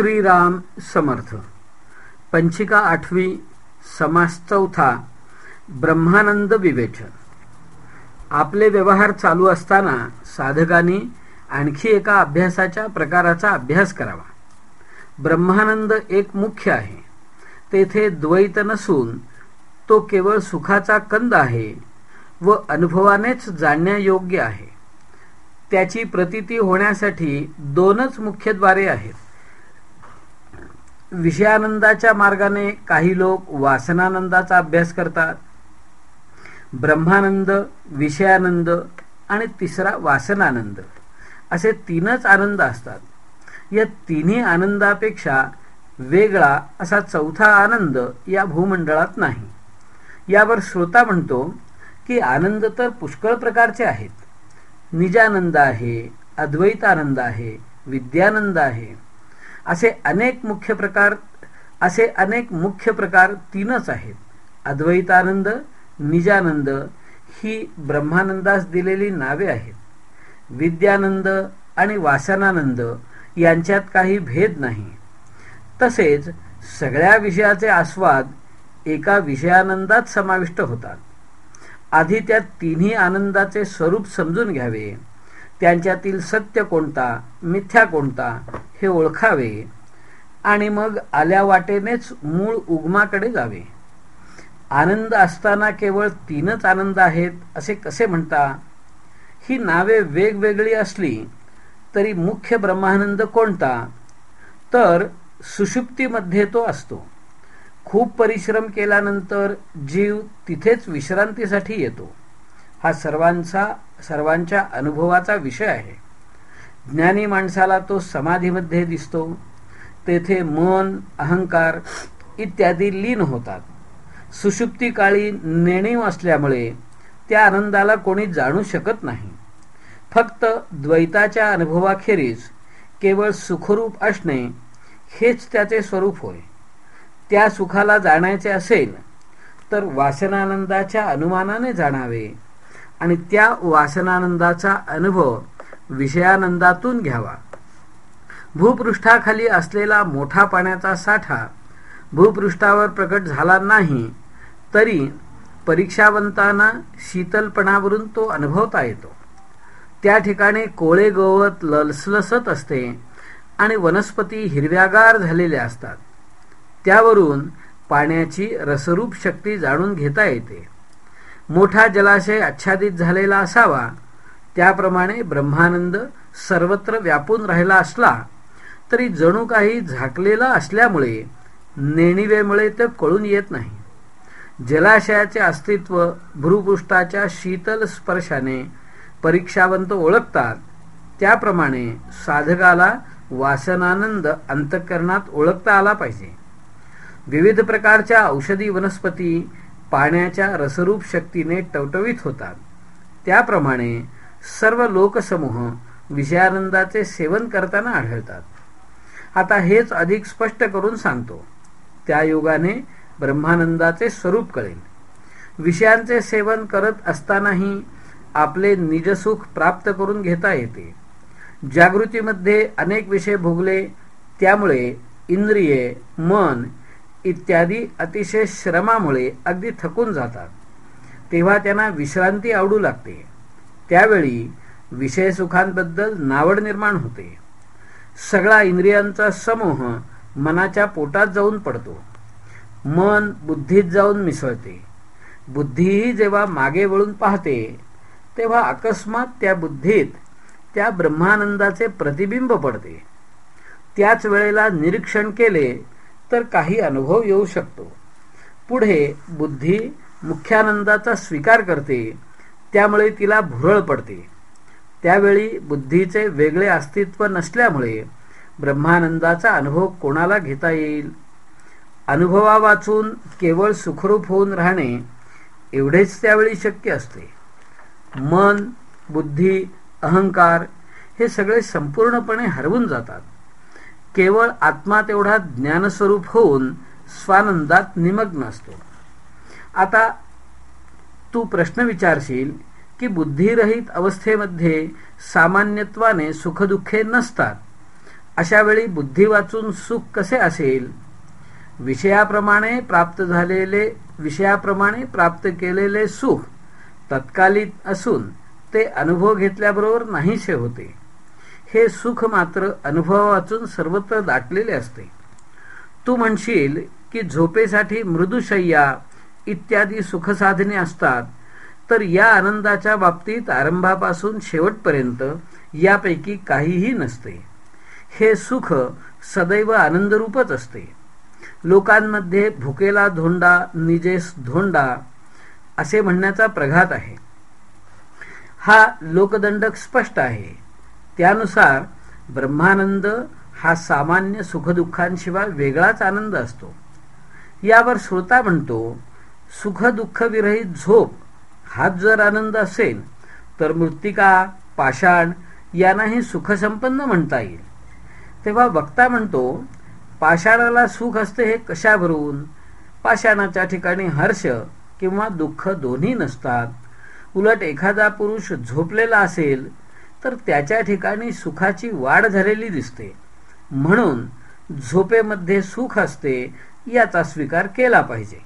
श्रीराम समर्थ. पंचिका आठवी समास चौथा ब्रह्मानंद विवेचन. आपले व्यवहार चालू असताना साधकांनी आणखी एका अभ्यासाच्या प्रकाराचा अभ्यास करावा. ब्रह्मानंद एक मुख्य आहे. तेथे द्वैत नसून तो केवळ सुखाचा कंद आहे व अनुभवानेच जाणण्यायोग्य आहे. त्याची प्रतीती होण्यासाठी दोनच मुख्यद्वारे आहेत. विषयानंदाच्या मार्गाने काही लोक वासनानंदाचा अभ्यास करतात. ब्रह्मानंद विषयानंद आणि तिसरा वासनानंद असे तीनच आनंद असतात. या तिन्ही आनंदापेक्षा वेगळा असा चौथा आनंद या भूमंडळात नाही. यावर श्रोता म्हणतो की आनंद तर पुष्कळ प्रकारचे आहेत. निजानंद आहे अद्वैतानंद आहे विद्यानंद आहे. असे अनेक मुख्य प्रकार असे अनेक मुख्य प्रकार तीनच आहेत. अद्वैतानंद निजानंद ही ब्रह्मानंदास दिलेली नावे आहेत. विद्यानंद आणि वासनानंद यांच्यात काही भेद नाही. तसेच सगळ्या विषयाचे आस्वाद एका विषयानंदात समाविष्ट होतात. आधी त्या तिन्ही आनंदाचे स्वरूप समजून घ्यावे. त्यांच्यातील सत्य कोणता मिथ्या कोणता हे ओळखावे आणि मग आल्या वाटेनेच मूळ उगमाकडे जावे. आनंद असताना केवळ तीनच आनंद आहेत असे कसे म्हणता? ही नावे वेगवेगळी असली तरी मुख्य ब्रह्मानंद कोणता? तर सुषुप्तीमध्ये तो असतो. खूप परिश्रम केल्यानंतर जीव तिथेच विश्रांतीसाठी येतो. हा सर्वांचा सर्वांच्या अनुभवाचा विषय आहे. ज्ञानी माणसाला तो समाधीमध्ये दिसतो. तेथे मन अहंकार इत्यादी लीन होतात. सुषुप्ती काळी नेणीव असल्यामुळे त्या आनंदाला कोणी जाणू शकत नाही. फक्त द्वैताच्या अनुभवाखेरीज केवळ सुखरूप असणे हेच त्याचे स्वरूप होय. त्या सुखाला जाणायचे असेल तर वासनानंदाच्या अनुमानाने जाणावे. आणि त्या वासनानंदाचा अनुभव विषयानंदातून घ्यावा. भूपृष्ठाखाली असलेला मोठा पाण्याचा साठा भूपृष्ठावर प्रकट झाला नाही तरी परीक्षावंतांना शीतलपणावरून तो अनुभवता येतो. त्या ठिकाणी कोळे गवत लसलसत असते आणि वनस्पती हिरव्यागार झालेल्या असतात. त्यावरून पाण्याची रसरूप शक्ती जाणून घेता येते. मोठा जलाशय आच्छादित झालेला असावा. त्याप्रमाणे ब्रह्मानंद सर्वत्र व्यापून राहिला असला तरी जणू काही झाकलेला असल्यामुळे नेणिवेमुळे ते कळून येत नाही. जलाशयाचे अस्तित्व भूपृष्ठाच्या शीतल स्पर्शाने परीक्षावंत ओळखतात. त्याप्रमाणे साधकाला वासनानंद अंतःकरणात ओळखता आला पाहिजे. विविध प्रकारच्या औषधी वनस्पती पाण्याच्या रसरूप शक्तीने टवटवीत होतात. त्याप्रमाणे सर्व लोकसमूह विषयानंदाचे सेवन करताना आढळतात. आता हेच अधिक स्पष्ट करून सांगतो. त्या योगाने ब्रह्मानंदाचे स्वरूप कळेल. विषयांचे सेवन करत असतानाही आपले निजसुख प्राप्त करून घेता येते. जागृतीमध्ये अनेक विषय भोगले त्यामुळे इंद्रिये मन इत्यादी अतिशय श्रमामुळे अगदी थकून जातात. तेव्हा त्यांना विश्रांती आवडू लागते. त्यावेळी विषय सुखांबद्दल नावड निर्माण होते. सगळा इंद्रियांचा समूह मनाच्या पोटात जाऊन पडतो. मन बुद्धीत जाऊन मिसळते. बुद्धीही जेव्हा मागे वळून पाहते तेव्हा अकस्मात त्या बुद्धीत त्या ब्रह्मानंदाचे प्रतिबिंब पडते. त्याच वेळेला निरीक्षण केले तर काही अनुभव येऊ शकतो. पुढे बुद्धी मुख्यानंदाचा स्वीकार करते त्यामुळे तिला भुरळ पडते. त्यावेळी बुद्धीचे वेगळे अस्तित्व नसल्यामुळे ब्रह्मानंदाचा अनुभव कोणाला घेता येईल? अनुभवा वाचून केवळ सुखरूप होऊन राहणे एवढेच त्यावेळी शक्य असते. मन बुद्धी अहंकार हे सगळे संपूर्णपणे हरवून जातात. केवळ आत्मा तेवढा ज्ञानस्वरूप होऊन स्वानंदात निमग्न असतो. आता तू प्रश्न विचारशील की बुद्धिरहित अवस्थेमध्ये सामान्यत्वाने सुखदुःखे नसतात. अशा वेळी बुद्धी वाचून सुख कसे असेल? विषयाप्रमाणे प्राप्त झालेले विषयाप्रमाणे प्राप्त केलेले सुख तत्कालिक असून ते अनुभव घेतल्याबरोबर नाहीसे होते. हे सुख मात्र अनुभव वाचून सर्वत्र दाटलेले असते. तू म्हणशील की झोपेसाठी मृदुशय्या इत्यादी सुखसाधने असतात तर या आनंदाच्या बाबतीत आरंभापासून शेवटपर्यंत यापैकी काहीही नसते. हे सुख सदैव आनंदरूपच असते. लोकांमध्ये भुकेला धोंडा निजेस धोंडा असे म्हणण्याचा प्रघात आहे. हा लोकदंडक स्पष्ट आहे. त्यानुसार ब्रह्मानंद हा सामान्य सुखदुःखांशिवाय वेगळाच आनंद असतो. यावर श्रोता म्हणतो सुख झोप हाच जर आनंद असेल तर मृत्तिका पाषाण यांनाही सुखसंपन्न म्हणता येईल. तेव्हा वक्ता म्हणतो पाषाणाला सुख असते हे कशावरून पाषाणाच्या ठिकाणी हर्ष किंवा दुःख दोन्ही नसतात. उलट एखादा पुरुष झोपलेला असेल तर त्याच्या ठिकाणी सुखाची वाढ झालेली दिसते. म्हणून झोपेमध्ये सुख असते याचा स्वीकार केला पाहिजे.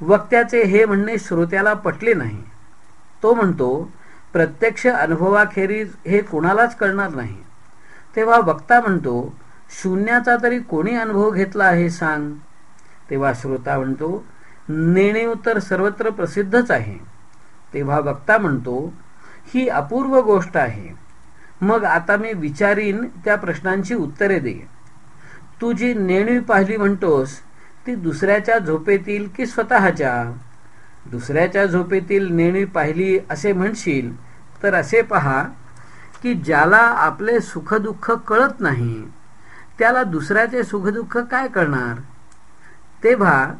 वक्त्याचे हे म्हणणे श्रोत्याला पटले नाही. तो म्हणतो प्रत्यक्ष अनुभवाखेरीज हे कोणालाच कळणार नाही. तेव्हा वक्ता म्हणतो शून्याचा तरी कोणी अनुभव घेतला आहे सांग. तेव्हा श्रोता म्हणतो नेणीव तर सर्वत्र प्रसिद्धच आहे. तेव्हा वक्ता म्हणतो ही अपूर्व गोष्ट आहे. मग आता मी विचारीन त्या प्रश्नांची उत्तरे दे. तू जी नेणवी पाहिली म्हणतोस ती दुसऱ्याच्या झोपेतील की स्वतःच्या? दुसऱ्याच्या झोपेतील नेणवी पाहिली असे म्हणशील तर असे पहा की ज्याला आपले सुखदुःख कळत नाही त्याला दुसऱ्याचे सुखदुःख काय करणार? तेव्हा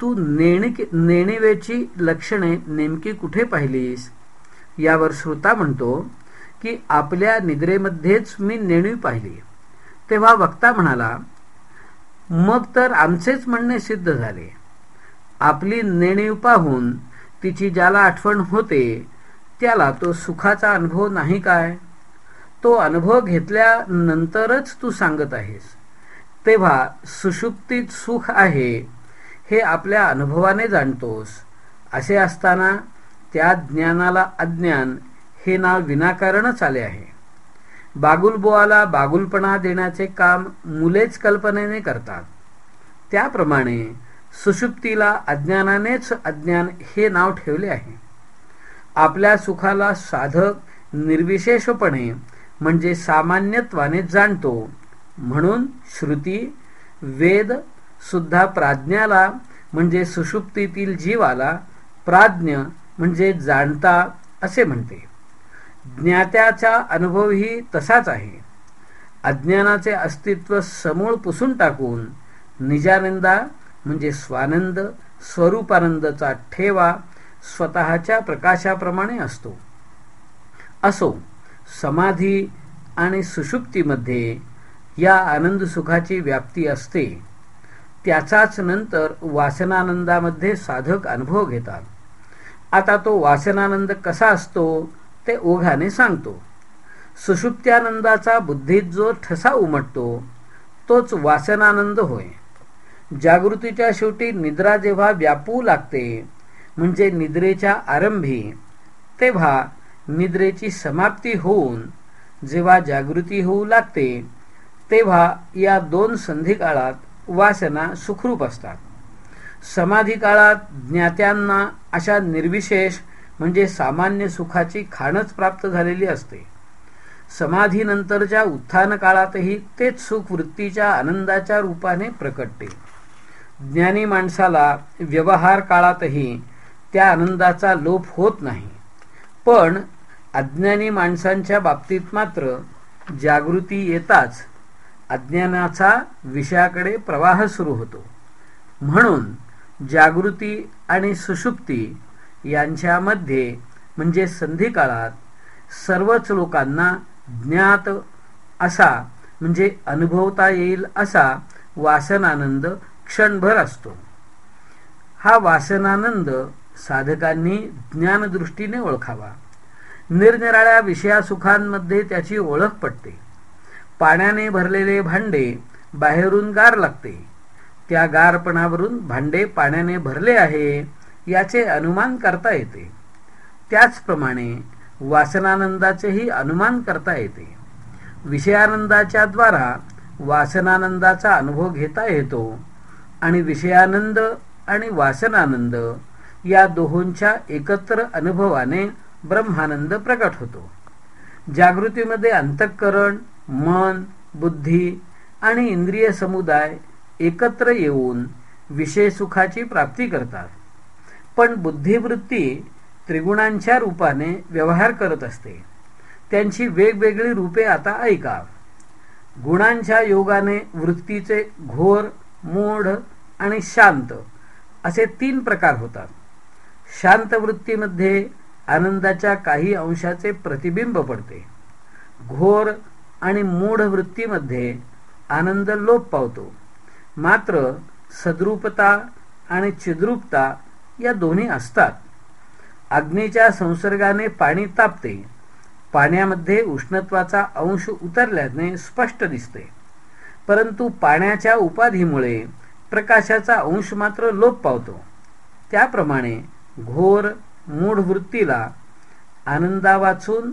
तू नेणिक नेणिवेची लक्षणे नेमकी कुठे पाहिलीस? यावर श्रोता म्हणतो की आपल्या निद्रेमध्येच मी नेणीव पाहिली. तेव्हा वक्ता म्हणाला मग तर आमचेच म्हणणे सिद्ध झाले. आपली नेणीव पाहून तिची ज्याला आठवण होते त्याला तो सुखाचा अनुभव नाही काय? तो अनुभव घेतल्यानंतरच तू सांगत आहेस. तेव्हा सुषुप्तीत सुख आहे हे आपल्या अनुभवाने जाणतोस. असे असताना त्या ज्ञानाला अज्ञान हे नाव विनाकारणच आले आहे. बागुलबोआला बागुलपणा देण्याचे काम मुलेच कल्पनेने करतात. त्याप्रमाणे सुषुप्तीला अज्ञानानेच अज्ञान हे नाव ठेवले आहे. आपल्या सुखाला साधक निर्विशेषपणे म्हणजे सामान्यत्वाने जाणतो. म्हणून श्रुती वेद सुद्धा प्राज्ञाला म्हणजे सुषुप्तीतील जीवाला प्राज्ञ म्हणजे जाणता असे म्हणते. ज्ञात्याचा अनुभवही तसाच आहे. अज्ञानाचे अस्तित्व समूळ पुसून टाकून निजानंदा म्हणजे स्वानंद स्वरूपानंदचा ठेवा स्वतःच्या प्रकाशाप्रमाणे असतो. असो समाधी आणि सुषुप्तीमध्ये या आनंद सुखाची व्याप्ती असते. त्याचाच नंतर वासनानंदामध्ये साधक अनुभव घेतात. आता तो वासनानंद कसा असतो ते ओघाने सांगतो. सुषुप्त्यानंदाचा बुद्धीत जो ठसा उमटतो तोच वासनानंद होय. जागृतीच्या शेवटी निद्रा जेव्हा व्यापू लागते म्हणजे निद्रेच्या आरंभी तेव्हा निद्रेची समाप्ती होऊन जेव्हा जागृती होऊ लागते तेव्हा या दोन संधी काळात वासना सुखरूप असतात. समाधी काळात ज्ञात्यांना अशा निर्विशेष म्हणजे सामान्य सुखाची खाणच प्राप्त झालेली असते. समाधीनंतरच्या उत्थान काळातही तेच सुख वृत्तीच्या आनंदाच्या रूपाने प्रकटते. ज्ञानी माणसाला व्यवहार काळातही त्या आनंदाचा लोप होत नाही. पण अज्ञानी माणसांच्या बाबतीत मात्र जागृती येताच अज्ञानाचा विषयाकडे प्रवाह सुरू होतो. म्हणून जागृती आणि सुषुप्ती यांच्यामध्ये म्हणजे संधी काळात सर्वच लोकांना ज्ञात असा म्हणजे अनुभवता येईल असा वासनानंद क्षणभर असतो. हा वासनानंद साधकांनी ज्ञानदृष्टीने ओळखावा. निरनिराळ्या विषयासुखांमध्ये त्याची ओळख पडते पाण्याने भरलेले भांडे बाहेरून गार लागते. त्या गारपणावरून भांडे पाण्याने भरले आहे याचे अनुमान करता येते. त्याचप्रमाणे वासनानंदाचेही अनुमान करता येते. विषयानंदाच्या द्वारा वासनानंदाचा अनुभव घेता येतो आणि विषयानंद आणि वासनानंद या दोहोंच्या एकत्र अनुभवाने ब्रह्मानंद प्रकट होतो. जागृतीमध्ये अंतःकरण मन बुद्धी आणि इंद्रिय समुदाय एकत्र येऊन विषय सुखाची प्राप्ती करतात. पण बुद्धिवृत्ती त्रिगुणांच्या रूपाने व्यवहार करत असते. त्यांची वेगवेगळी रूपे आता ऐका. गुणांच्या योगाने वृत्तीचे घोर मूढ आणि शांत असे तीन प्रकार होतात. शांत वृत्तीमध्ये आनंदाच्या काही अंशाचे प्रतिबिंब पडते. घोर आणि मूढ वृत्तीमध्ये आनंद लोप पावतो. मात्र सद्रूपता आणि चिद्रूपता या दोन्ही असतात. अग्नीच्या संसर्गाने पाणी तापते. पाण्यामध्ये उष्णत्वाचा अंश उतरल्याने स्पष्ट दिसते. परंतु पाण्याच्या उपाधीमुळे प्रकाशाचा अंश मात्र लोप पावतो. त्याप्रमाणे घोर मूढ वृत्तीला आनंदा वाचून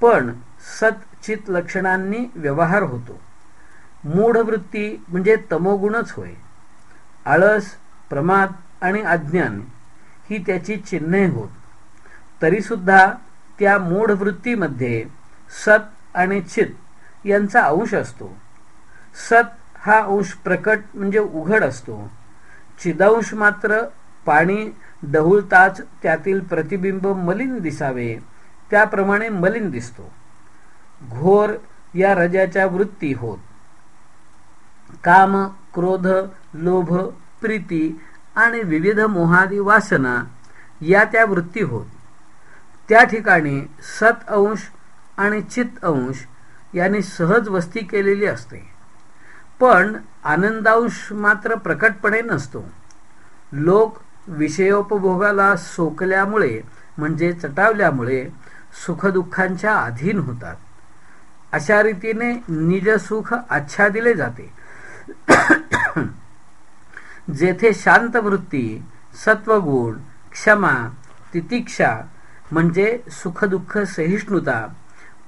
पण सतचित लक्षणांनी व्यवहार होतो. मूढ वृत्ती म्हणजे तमोगुणच होय. आळस प्रमाद आणि अज्ञान ही त्याची चिन्हे होत. तरीसुद्धा त्या मूढ वृत्तीमध्ये सत आणि चित यांचा अंश असतो. सत हा अंश प्रकट म्हणजे उघड असतो. चिदांश मात्र पाणी डहुळताच त्यातील प्रतिबिंब मलिन दिसावे त्याप्रमाणे मलिन दिसतो. घोर या रजाच्या वृत्ती होत. काम क्रोध लोभ प्रीती आणि विविध मोहादी वासना या त्या वृत्ती होत. त्या ठिकाणी सत अंश आणि चित अंश यांनी सहज वस्ती केलेली असते. पण आनंदांश मात्र प्रकटपणे नसतो. लोक विषयोपभोगाला सोकल्यामुळे म्हणजे चटावल्यामुळे सुखदुःखांच्या अधीन होतात. अशा रीतीने निजसुख आच्छादिले जाते. जेथे शांत वृत्ती सत्वगुण क्षमा तितिक्षा म्हणजे सुखदुःख सहिष्णुता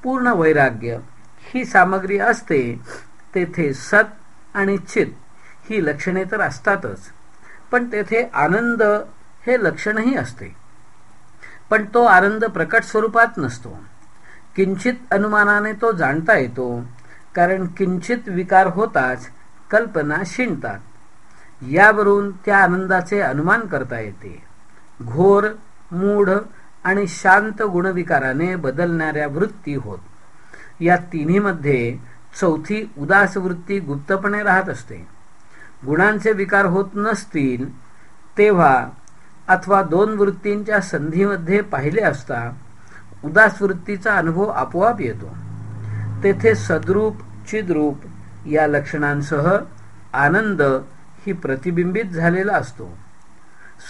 पूर्ण वैराग्य ही सामग्री असते तेथे सत आणि चित ही लक्षणे तर असतातच. पण तेथे आनंद हे लक्षणही असते. पण तो आनंद प्रकट स्वरूपात नसतो. किंचित अनुमानाने तो जाणता येतो कारण किंचित विकार होताच कल्पना शिणतात. यावरून त्या आनंदाचे अनुमान करता येते. घोर मूढ आणि शांत गुणविकाराने बदलणाऱ्या वृत्ती होत. या तिन्हीमध्ये चौथी उदास वृत्ती गुप्तपणे राहत असते. गुणांचे विकार होत नसतील तेव्हा अथवा दोन वृत्तींच्या संधीमध्ये पाहिले असता उदास वृत्तीचा अनुभव आपोआप येतो. तेथे सद्रूप चिद्रूप या लक्षणांसह आनंद ही प्रतिबिंबित झालेला असतो.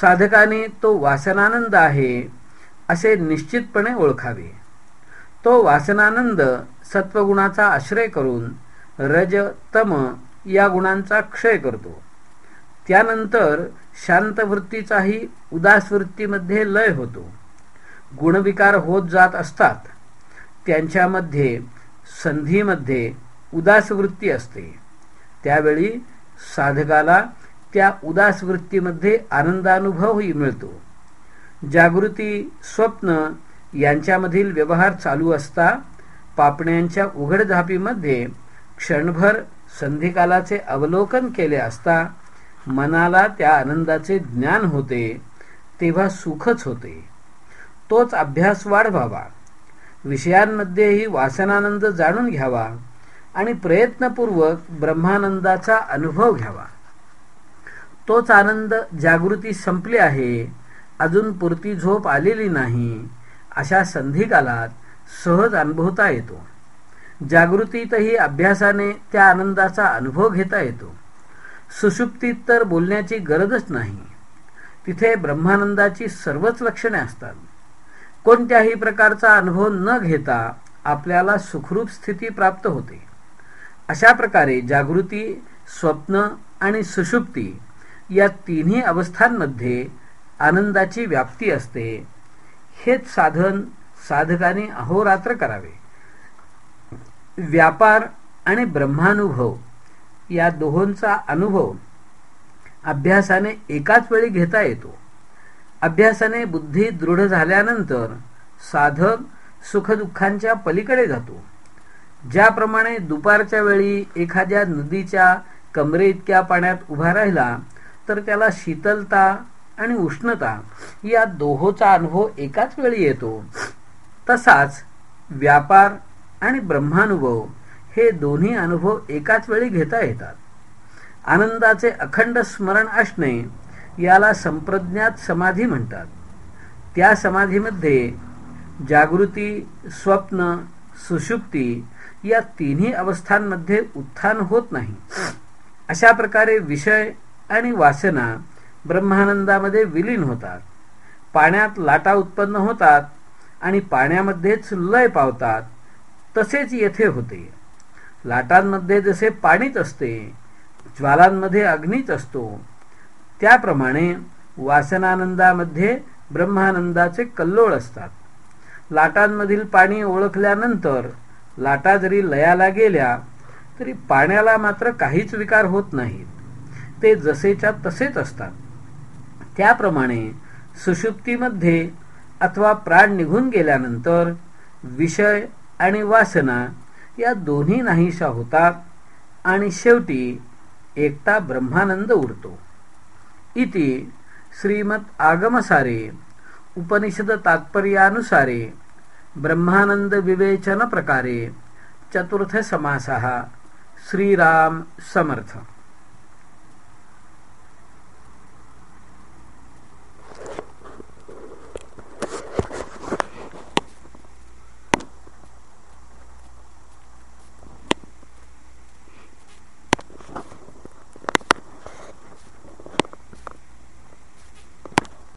साधकाने तो वासनानंद आहे असे निश्चितपणे ओळखावे. तो वासनानंद सत्वगुणाचा आश्रय करून रज तम या गुणांचा क्षय करतो. त्यानंतर शांत वृत्तीचाही उदास वृत्तीमध्ये लय होतो. गुणविकार होत जात असतात. त्यांच्यामध्ये संधीमध्ये उदास वृत्ती असते. त्यावेळी साधकाला त्या उदास वृत्तीमध्ये आनंदानुभवही मिळतो. जागृती स्वप्न यांच्यामधील व्यवहार चालू असता पापण्यांच्या उघडझापीमध्ये क्षणभर संधिकालाचे अवलोकन केले असता मनाला त्या आनंदाचे ज्ञान होते तेव्हा सुखच होते. तोच अभ्यास वाढवावा. विषयांमध्येही वासनानंद जाणून घ्यावा. आणि प्रयत्नपूर्वक ब्रह्मानंदाचा अनुभव घ्यावा. तोच आनंद जागृती संपली आहे अजून पुरती झोप आलेली नाही अशा संधिकालात सहज अनुभवता येतो. जागृतीतही अभ्यासाने त्या आनंदाचा अनुभव घेता येतो. सुषुप्तीत तर बोलण्याची गरजच नाही. तिथे ब्रह्मानंदाची सर्वच लक्षणे असतात. कोणत्याही प्रकारचा अनुभव न घेता आपल्याला सुखरूप स्थिती प्राप्त होते. अशा प्रकारे जागृती स्वप्न आणि सुषुप्ती या तिन्ही अवस्थांमध्ये आनंदाची व्याप्ती असते. हेच साधन साधकाने अहोरात्र करावे. व्यापार आणि ब्रह्मानुभव या दोहोंचा अनुभव अभ्यासाने एकाच वेळी घेता येतो. अभ्यासाने बुद्धी दृढ झाल्यानंतर साधक सुखदुःखांच्या पलीकडे जातो. ज्याप्रमाणे दुपारच्या वेळी एखाद्या नदीच्या कमरे इतक्या पाण्यात उभा राहिला तर त्याला शीतलता आणि उष्णता या दोहोचा अनुभव एकाच वेळी येतो. तसाच व्यापार आणि ब्रह्मानुभव हे दोन्ही अनुभव एकाच वेळी घेता येतात. आनंदाचे अखंड स्मरण असणे याला संप्रज्ञात समाधी म्हणतात. त्या समाधीमध्ये जागृती स्वप्न सुषुप्ती या तिन्ही अवस्थांमध्ये उत्थान होत नाही. अशा प्रकारे विषय आणि वासना ब्रह्मानंदामध्ये विलीन होतात. पाण्यात लाटा उत्पन्न होतात आणि पाण्यामध्येच लय पावतात तसेच येथे होते. लाटांमध्ये जसे पाणीच असते ज्वालांमध्ये अग्नीच असतो त्याप्रमाणे वासनानंदामध्ये ब्रह्मानंदाचे कल्लोळ असतात. लाटांमधील पाणी ओळखल्यानंतर लाटा जरी लयाला गेल्या तरी पाण्याला मात्र काहीच विकार होत नाहीत. ते जसेच्या तसेच असतात. त्याप्रमाणे सुषुप्तीमध्ये अथवा प्राण निघून गेल्यानंतर विषय आणि वासना या दोन्ही नाहीशा होतात आणि शेवटी एकता ब्रह्मानंद उरतो. इति श्रीमत आगमसारे उपनिषद तात्पर्यानुसारे ब्रह्मानंद विवेचन प्रकारे चतुर्थ समासः. श्रीराम समर्थ.